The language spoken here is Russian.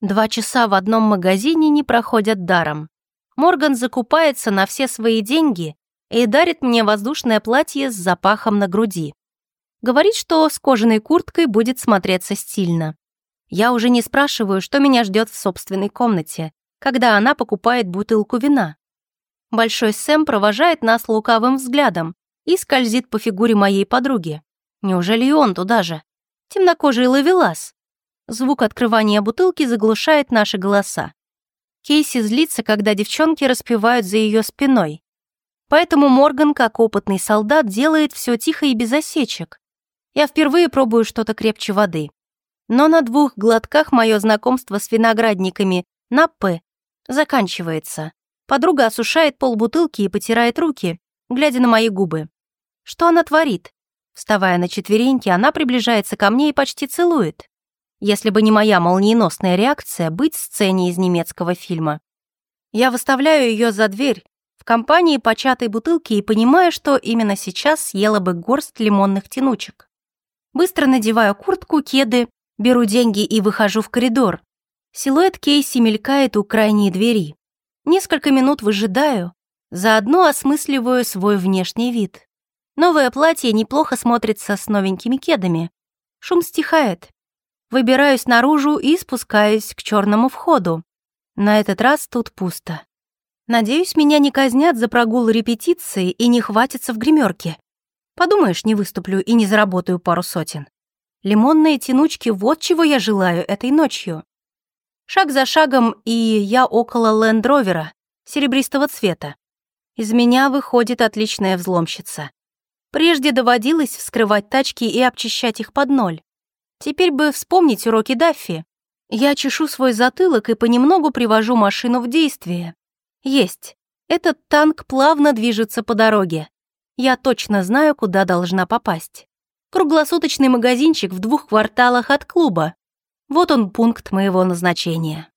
Два часа в одном магазине не проходят даром. Морган закупается на все свои деньги и дарит мне воздушное платье с запахом на груди. Говорит, что с кожаной курткой будет смотреться стильно. Я уже не спрашиваю, что меня ждет в собственной комнате, когда она покупает бутылку вина. Большой Сэм провожает нас лукавым взглядом и скользит по фигуре моей подруги. Неужели и он туда же? Темнокожий ловелас. Звук открывания бутылки заглушает наши голоса. Кейси злится, когда девчонки распевают за ее спиной. Поэтому Морган, как опытный солдат, делает все тихо и без осечек. Я впервые пробую что-то крепче воды. Но на двух глотках мое знакомство с виноградниками на «П» заканчивается. Подруга осушает полбутылки и потирает руки, глядя на мои губы. Что она творит? Вставая на четвереньки, она приближается ко мне и почти целует. Если бы не моя молниеносная реакция, быть сцене из немецкого фильма. Я выставляю ее за дверь, в компании початой бутылки и понимаю, что именно сейчас съела бы горсть лимонных тянучек. Быстро надеваю куртку, кеды, беру деньги и выхожу в коридор. Силуэт Кейси мелькает у крайней двери. Несколько минут выжидаю, заодно осмысливаю свой внешний вид. Новое платье неплохо смотрится с новенькими кедами. Шум стихает. Выбираюсь наружу и спускаюсь к черному входу. На этот раз тут пусто. Надеюсь, меня не казнят за прогул репетиции и не хватится в гримерке. Подумаешь, не выступлю и не заработаю пару сотен. Лимонные тянучки — вот чего я желаю этой ночью. Шаг за шагом, и я около лендровера, серебристого цвета. Из меня выходит отличная взломщица. Прежде доводилось вскрывать тачки и обчищать их под ноль. Теперь бы вспомнить уроки Даффи. Я чешу свой затылок и понемногу привожу машину в действие. Есть. Этот танк плавно движется по дороге. Я точно знаю, куда должна попасть. Круглосуточный магазинчик в двух кварталах от клуба. Вот он пункт моего назначения.